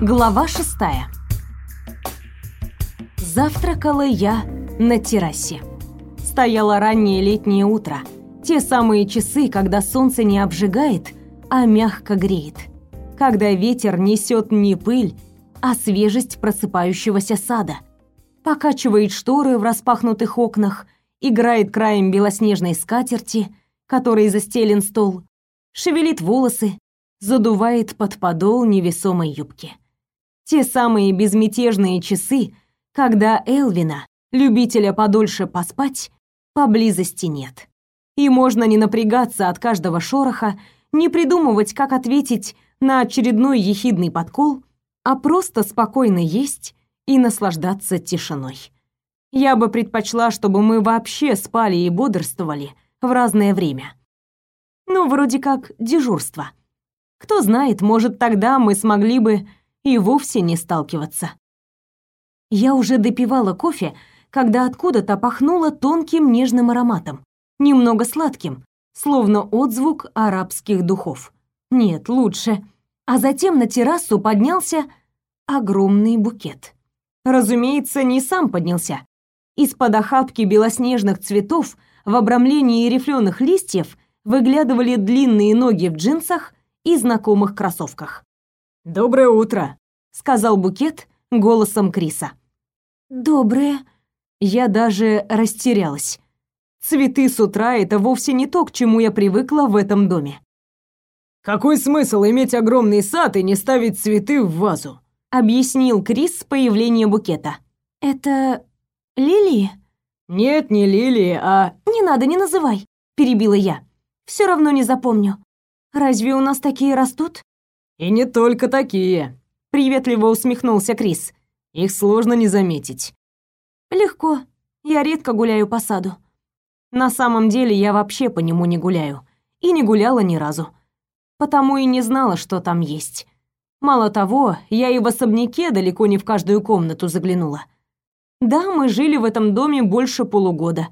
Глава шестая. Завтракала я на террасе. Стояло раннее летнее утро. Те самые часы, когда солнце не обжигает, а мягко греет. Когда ветер несет не пыль, а свежесть просыпающегося сада. Покачивает шторы в распахнутых окнах, играет краем белоснежной скатерти, которой застелен стол, шевелит волосы, задувает под подол невесомой юбки. Те самые безмятежные часы, когда Элвина, любителя подольше поспать, поблизости нет. И можно не напрягаться от каждого шороха, не придумывать, как ответить на очередной ехидный подкол, а просто спокойно есть и наслаждаться тишиной. Я бы предпочла, чтобы мы вообще спали и бодрствовали в разное время. Ну, вроде как дежурство. Кто знает, может, тогда мы смогли бы и вовсе не сталкиваться. Я уже допивала кофе, когда откуда-то пахнуло тонким нежным ароматом, немного сладким, словно отзвук арабских духов. Нет, лучше. А затем на террасу поднялся огромный букет. Разумеется, не сам поднялся. Из-под охапки белоснежных цветов в обрамлении рифленых листьев выглядывали длинные ноги в джинсах и знакомых кроссовках. «Доброе утро», — сказал Букет голосом Криса. «Доброе». Я даже растерялась. Цветы с утра — это вовсе не то, к чему я привыкла в этом доме. «Какой смысл иметь огромный сад и не ставить цветы в вазу?» — объяснил Крис появление букета. «Это лилии?» «Нет, не лилии, а...» «Не надо, не называй», — перебила я. «Все равно не запомню. Разве у нас такие растут?» «И не только такие», — приветливо усмехнулся Крис. «Их сложно не заметить». «Легко. Я редко гуляю по саду». На самом деле я вообще по нему не гуляю. И не гуляла ни разу. Потому и не знала, что там есть. Мало того, я и в особняке далеко не в каждую комнату заглянула. Да, мы жили в этом доме больше полугода.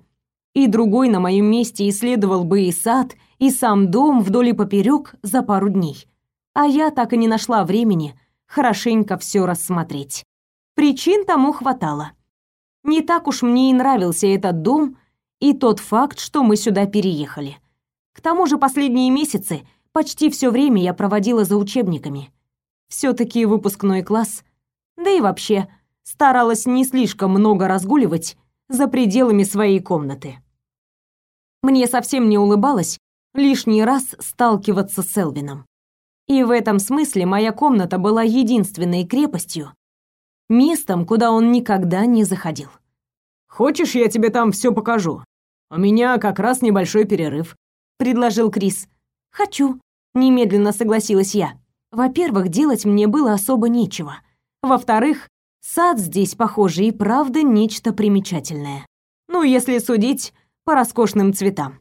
И другой на моем месте исследовал бы и сад, и сам дом вдоль и поперек за пару дней а я так и не нашла времени хорошенько все рассмотреть. Причин тому хватало. Не так уж мне и нравился этот дом и тот факт, что мы сюда переехали. К тому же последние месяцы почти все время я проводила за учебниками. все таки выпускной класс, да и вообще старалась не слишком много разгуливать за пределами своей комнаты. Мне совсем не улыбалось лишний раз сталкиваться с Элвином. И в этом смысле моя комната была единственной крепостью, местом, куда он никогда не заходил. «Хочешь, я тебе там все покажу? У меня как раз небольшой перерыв», — предложил Крис. «Хочу», — немедленно согласилась я. Во-первых, делать мне было особо нечего. Во-вторых, сад здесь, похоже, и правда нечто примечательное. Ну, если судить по роскошным цветам.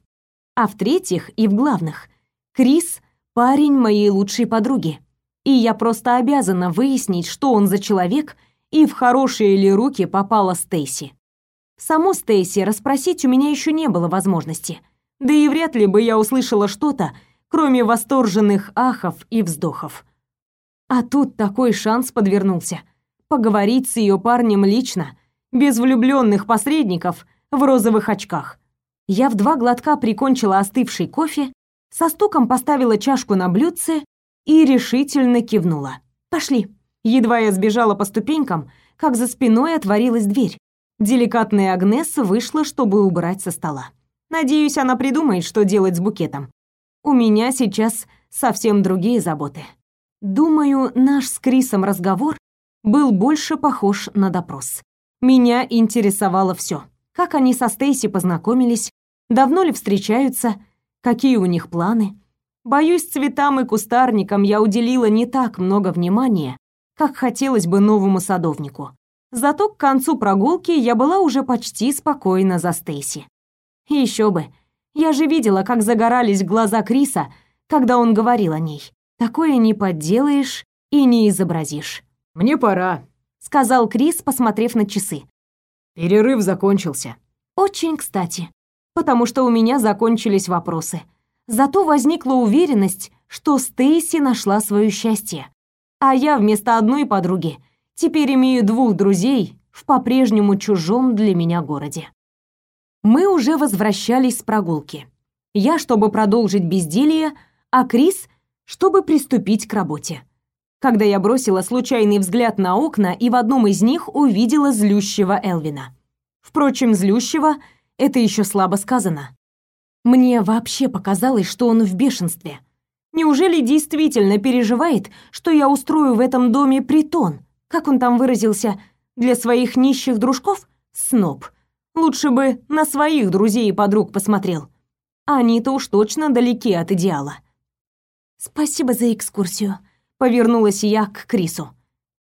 А в-третьих, и в главных, Крис парень моей лучшей подруги. И я просто обязана выяснить, что он за человек и в хорошие ли руки попала Стейси. Саму Стейси расспросить у меня еще не было возможности. Да и вряд ли бы я услышала что-то, кроме восторженных ахов и вздохов. А тут такой шанс подвернулся. Поговорить с ее парнем лично, без влюбленных посредников в розовых очках. Я в два глотка прикончила остывший кофе со стуком поставила чашку на блюдце и решительно кивнула. «Пошли». Едва я сбежала по ступенькам, как за спиной отворилась дверь. Деликатная Агнес вышла, чтобы убрать со стола. Надеюсь, она придумает, что делать с букетом. У меня сейчас совсем другие заботы. Думаю, наш с Крисом разговор был больше похож на допрос. Меня интересовало все: Как они со Стейси познакомились, давно ли встречаются, Какие у них планы? Боюсь, цветам и кустарникам я уделила не так много внимания, как хотелось бы новому садовнику. Зато к концу прогулки я была уже почти спокойна за Стейси. Еще бы. Я же видела, как загорались глаза Криса, когда он говорил о ней. Такое не подделаешь и не изобразишь. «Мне пора», — сказал Крис, посмотрев на часы. «Перерыв закончился». «Очень кстати потому что у меня закончились вопросы. Зато возникла уверенность, что Стейси нашла свое счастье. А я вместо одной подруги теперь имею двух друзей в по-прежнему чужом для меня городе. Мы уже возвращались с прогулки. Я, чтобы продолжить безделье, а Крис, чтобы приступить к работе. Когда я бросила случайный взгляд на окна и в одном из них увидела злющего Элвина. Впрочем, злющего это еще слабо сказано. Мне вообще показалось, что он в бешенстве. Неужели действительно переживает, что я устрою в этом доме притон? Как он там выразился? Для своих нищих дружков? Сноб. Лучше бы на своих друзей и подруг посмотрел. Они-то уж точно далеки от идеала. Спасибо за экскурсию, повернулась я к Крису.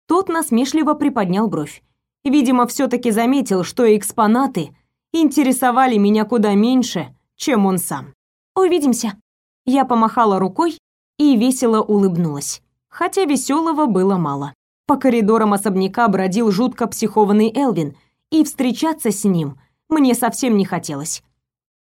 Тот насмешливо приподнял бровь. Видимо, все таки заметил, что экспонаты интересовали меня куда меньше, чем он сам. Увидимся. Я помахала рукой и весело улыбнулась. Хотя веселого было мало. По коридорам особняка бродил жутко психованный Элвин, и встречаться с ним мне совсем не хотелось.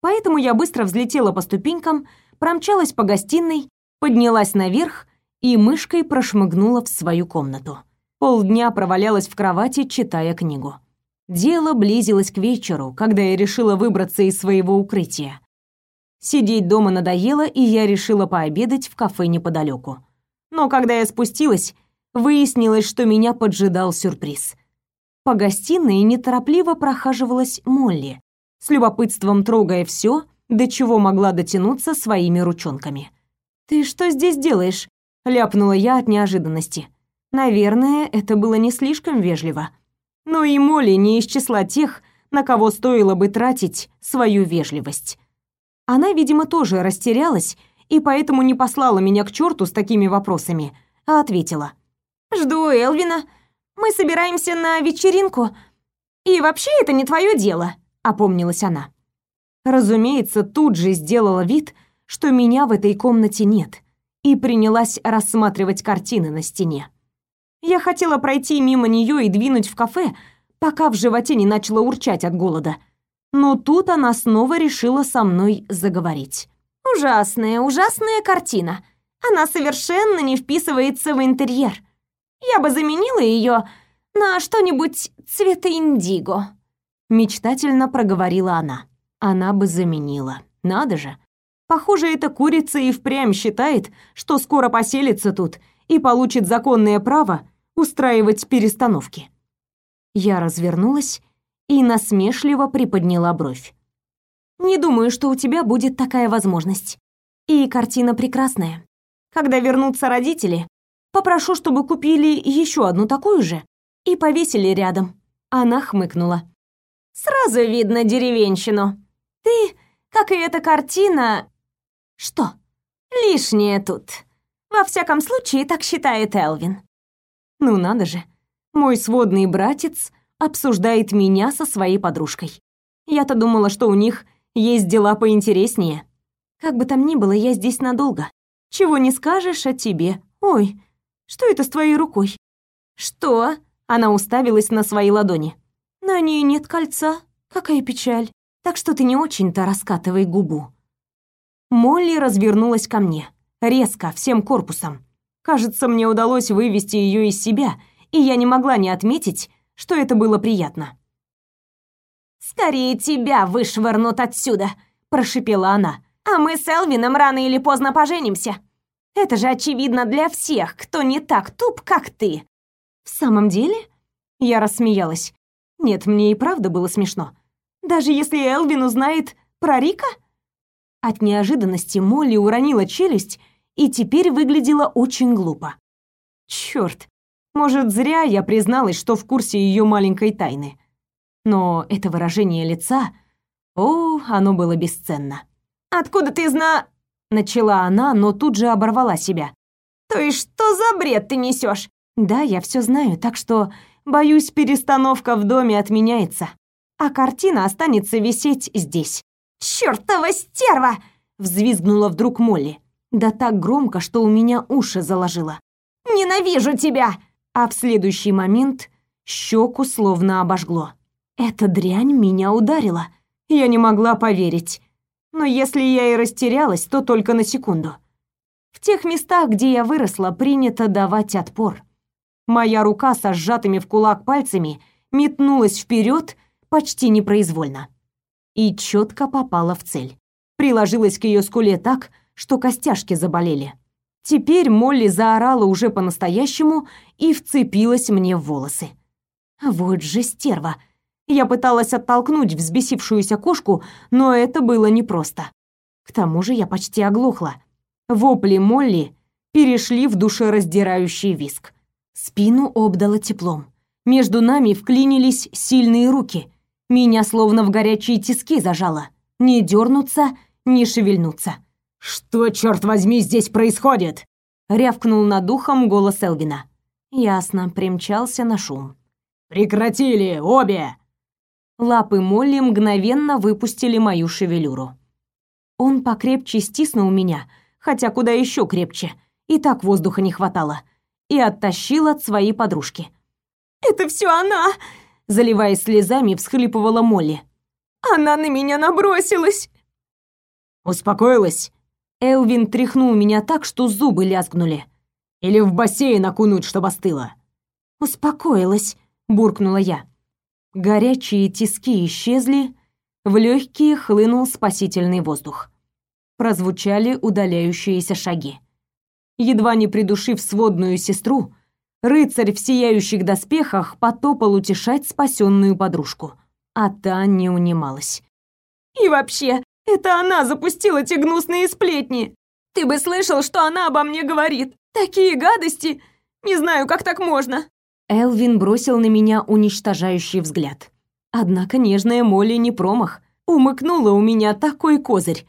Поэтому я быстро взлетела по ступенькам, промчалась по гостиной, поднялась наверх и мышкой прошмыгнула в свою комнату. Полдня провалялась в кровати, читая книгу. Дело близилось к вечеру, когда я решила выбраться из своего укрытия. Сидеть дома надоело, и я решила пообедать в кафе неподалеку. Но когда я спустилась, выяснилось, что меня поджидал сюрприз. По гостиной неторопливо прохаживалась Молли, с любопытством трогая все, до чего могла дотянуться своими ручонками. «Ты что здесь делаешь?» — ляпнула я от неожиданности. Наверное, это было не слишком вежливо. Но и Молли не из числа тех, на кого стоило бы тратить свою вежливость. Она, видимо, тоже растерялась и поэтому не послала меня к черту с такими вопросами, а ответила. «Жду Элвина. Мы собираемся на вечеринку. И вообще это не твое дело», — опомнилась она. Разумеется, тут же сделала вид, что меня в этой комнате нет, и принялась рассматривать картины на стене. Я хотела пройти мимо нее и двинуть в кафе, пока в животе не начало урчать от голода. Но тут она снова решила со мной заговорить. «Ужасная, ужасная картина. Она совершенно не вписывается в интерьер. Я бы заменила ее на что-нибудь цвета индиго», мечтательно проговорила она. Она бы заменила. Надо же. Похоже, эта курица и впрямь считает, что скоро поселится тут и получит законное право устраивать перестановки. Я развернулась и насмешливо приподняла бровь. Не думаю, что у тебя будет такая возможность. И картина прекрасная. Когда вернутся родители, попрошу, чтобы купили еще одну такую же и повесили рядом. Она хмыкнула. Сразу видно деревенщину. Ты, как и эта картина... Что? Лишнее тут. Во всяком случае, так считает Элвин. Ну надо же. Мой сводный братец обсуждает меня со своей подружкой. Я-то думала, что у них есть дела поинтереснее. Как бы там ни было, я здесь надолго. Чего не скажешь о тебе. Ой, что это с твоей рукой? Что? Она уставилась на свои ладони. На ней нет кольца. Какая печаль. Так что ты не очень-то раскатывай губу. Молли развернулась ко мне, резко, всем корпусом. Кажется, мне удалось вывести ее из себя, и я не могла не отметить, что это было приятно. «Скорее тебя вышвырнут отсюда!» – прошипела она. «А мы с Элвином рано или поздно поженимся. Это же очевидно для всех, кто не так туп, как ты». «В самом деле?» – я рассмеялась. «Нет, мне и правда было смешно. Даже если Элвин узнает про Рика?» От неожиданности Молли уронила челюсть и теперь выглядела очень глупо. Черт, может, зря я призналась, что в курсе ее маленькой тайны. Но это выражение лица... О, оно было бесценно. «Откуда ты зна...» Начала она, но тут же оборвала себя. «То есть что за бред ты несешь? «Да, я все знаю, так что, боюсь, перестановка в доме отменяется, а картина останется висеть здесь». «Чёртова стерва!» — взвизгнула вдруг Молли. Да так громко, что у меня уши заложило. «Ненавижу тебя!» А в следующий момент щеку словно обожгло. Эта дрянь меня ударила. Я не могла поверить. Но если я и растерялась, то только на секунду. В тех местах, где я выросла, принято давать отпор. Моя рука со сжатыми в кулак пальцами метнулась вперед почти непроизвольно и четко попала в цель. Приложилась к ее скуле так, что костяшки заболели. Теперь Молли заорала уже по-настоящему и вцепилась мне в волосы. Вот же стерва. Я пыталась оттолкнуть взбесившуюся кошку, но это было непросто. К тому же я почти оглохла. Вопли Молли перешли в душераздирающий виск. Спину обдало теплом. Между нами вклинились сильные руки. Меня словно в горячие тиски зажало. Не дернуться, не шевельнуться. «Что, черт возьми, здесь происходит?» Рявкнул над ухом голос Элвина. Ясно, примчался на шум. «Прекратили, обе!» Лапы Молли мгновенно выпустили мою шевелюру. Он покрепче стиснул меня, хотя куда еще крепче, и так воздуха не хватало, и оттащил от своей подружки. «Это все она!» Заливаясь слезами, всхлипывала Молли. «Она на меня набросилась!» «Успокоилась?» Элвин тряхнул меня так, что зубы лязгнули. «Или в бассейн окунуть, чтобы остыло?» «Успокоилась», — буркнула я. Горячие тиски исчезли, в легкие хлынул спасительный воздух. Прозвучали удаляющиеся шаги. Едва не придушив сводную сестру, рыцарь в сияющих доспехах потопал утешать спасенную подружку, а та не унималась. «И вообще, это она запустила те гнусные сплетни! Ты бы слышал, что она обо мне говорит! Такие гадости! Не знаю, как так можно!» Элвин бросил на меня уничтожающий взгляд. Однако нежная Молли не промах. Умыкнула у меня такой козырь.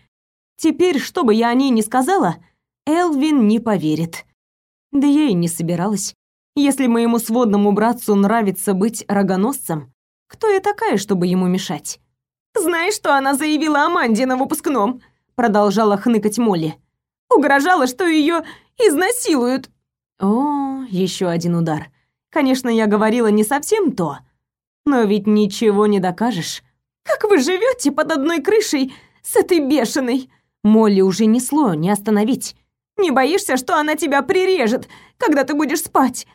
Теперь, что бы я о ней ни сказала, Элвин не поверит. Да я и не собиралась. Если моему сводному братцу нравится быть рогоносцем, кто я такая, чтобы ему мешать? «Знаешь, что она заявила Аманде на выпускном?» Продолжала хныкать Молли. «Угрожала, что ее изнасилуют». О, еще один удар. Конечно, я говорила не совсем то, но ведь ничего не докажешь. Как вы живете под одной крышей с этой бешеной? Молли уже несло, не остановить. Не боишься, что она тебя прирежет, когда ты будешь спать?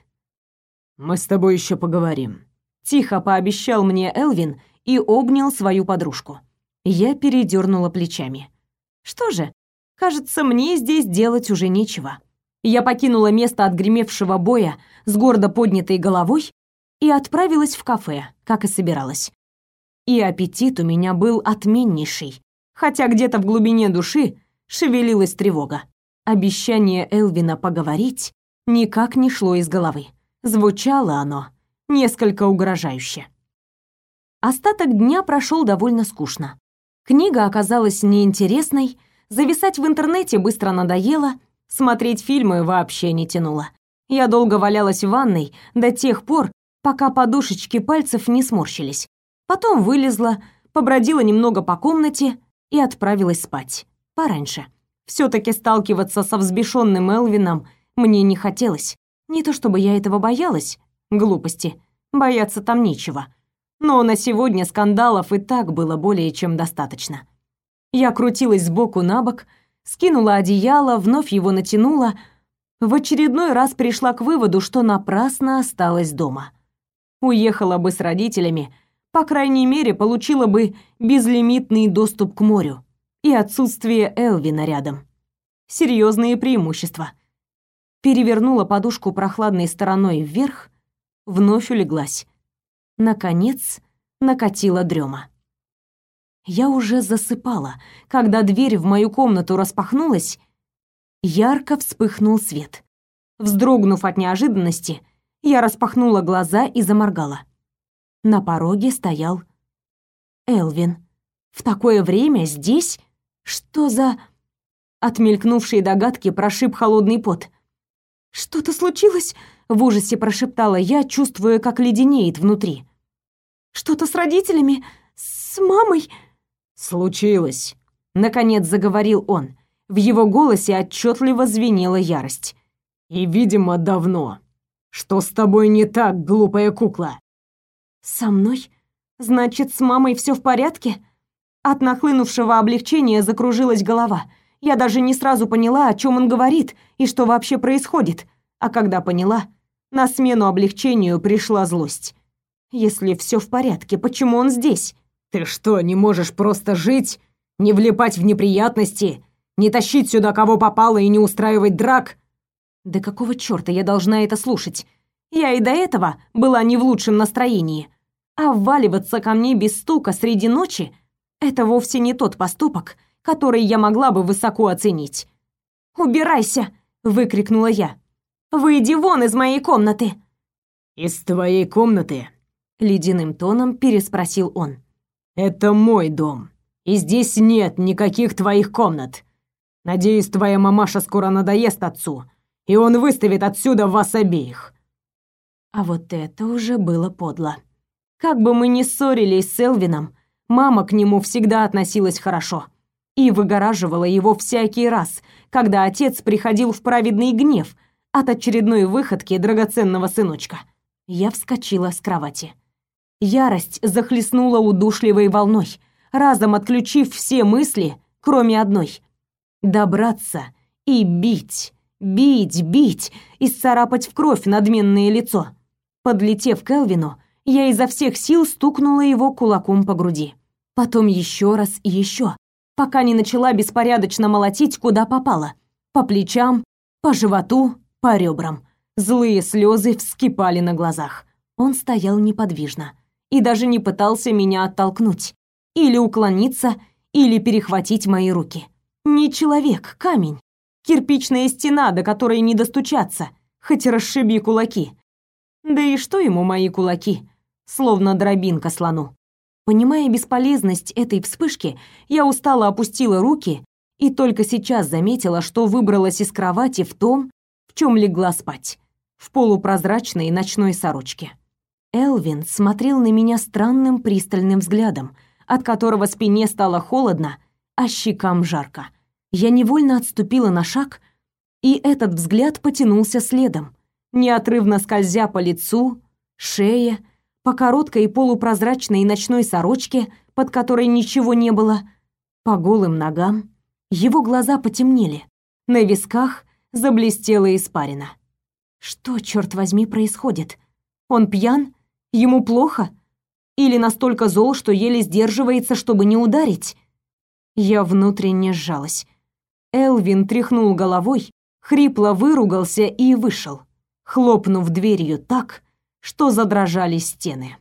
Мы с тобой еще поговорим. Тихо пообещал мне Элвин и обнял свою подружку. Я передернула плечами. Что же, кажется, мне здесь делать уже нечего. Я покинула место отгремевшего боя с гордо поднятой головой и отправилась в кафе, как и собиралась. И аппетит у меня был отменнейший, хотя где-то в глубине души шевелилась тревога. Обещание Элвина поговорить никак не шло из головы. Звучало оно несколько угрожающе. Остаток дня прошел довольно скучно. Книга оказалась неинтересной, зависать в интернете быстро надоело, смотреть фильмы вообще не тянуло. Я долго валялась в ванной до тех пор, пока подушечки пальцев не сморщились. Потом вылезла, побродила немного по комнате и отправилась спать. Пораньше. все таки сталкиваться со взбешенным Элвином мне не хотелось. Не то чтобы я этого боялась, глупости. Бояться там нечего но на сегодня скандалов и так было более чем достаточно. Я крутилась сбоку на бок, скинула одеяло, вновь его натянула, в очередной раз пришла к выводу, что напрасно осталась дома. Уехала бы с родителями, по крайней мере, получила бы безлимитный доступ к морю и отсутствие Элвина рядом. Серьезные преимущества. Перевернула подушку прохладной стороной вверх, вновь улеглась. Наконец, накатила дрема. Я уже засыпала, когда дверь в мою комнату распахнулась, ярко вспыхнул свет. Вздрогнув от неожиданности, я распахнула глаза и заморгала. На пороге стоял Элвин. В такое время здесь? Что за... От мелькнувшей догадки прошиб холодный пот. «Что-то случилось?» — в ужасе прошептала я, чувствуя, как леденеет внутри. «Что-то с родителями? С мамой?» «Случилось», — наконец заговорил он. В его голосе отчетливо звенела ярость. «И, видимо, давно. Что с тобой не так, глупая кукла?» «Со мной? Значит, с мамой все в порядке?» От нахлынувшего облегчения закружилась голова. Я даже не сразу поняла, о чем он говорит и что вообще происходит. А когда поняла, на смену облегчению пришла злость. Если все в порядке, почему он здесь? Ты что, не можешь просто жить, не влипать в неприятности, не тащить сюда кого попало и не устраивать драк? Да какого чёрта я должна это слушать? Я и до этого была не в лучшем настроении. А вваливаться ко мне без стука среди ночи — это вовсе не тот поступок, который я могла бы высоко оценить. «Убирайся!» — выкрикнула я. «Выйди вон из моей комнаты!» «Из твоей комнаты?» — ледяным тоном переспросил он. «Это мой дом, и здесь нет никаких твоих комнат. Надеюсь, твоя мамаша скоро надоест отцу, и он выставит отсюда вас обеих. А вот это уже было подло. Как бы мы ни ссорились с Элвином, мама к нему всегда относилась хорошо и выгораживала его всякий раз, когда отец приходил в праведный гнев от очередной выходки драгоценного сыночка. Я вскочила с кровати. Ярость захлестнула удушливой волной, разом отключив все мысли, кроме одной — добраться и бить, бить, бить и сцарапать в кровь надменное лицо. Подлетев к Элвину, я изо всех сил стукнула его кулаком по груди. Потом еще раз и еще, пока не начала беспорядочно молотить, куда попало. По плечам, по животу, по ребрам. Злые слезы вскипали на глазах. Он стоял неподвижно и даже не пытался меня оттолкнуть. Или уклониться, или перехватить мои руки. Не человек, камень. Кирпичная стена, до которой не достучаться, хоть расшиби кулаки. Да и что ему мои кулаки? Словно дробинка слону. Понимая бесполезность этой вспышки, я устало опустила руки и только сейчас заметила, что выбралась из кровати в том, в чем легла спать, в полупрозрачной ночной сорочке. Элвин смотрел на меня странным пристальным взглядом, от которого спине стало холодно, а щекам жарко. Я невольно отступила на шаг, и этот взгляд потянулся следом, неотрывно скользя по лицу, шее, по короткой полупрозрачной ночной сорочке, под которой ничего не было, по голым ногам. Его глаза потемнели, на висках заблестела испарина. Что, черт возьми, происходит? Он пьян? Ему плохо? Или настолько зол, что еле сдерживается, чтобы не ударить? Я внутренне сжалась. Элвин тряхнул головой, хрипло выругался и вышел хлопнув дверью так, что задрожали стены.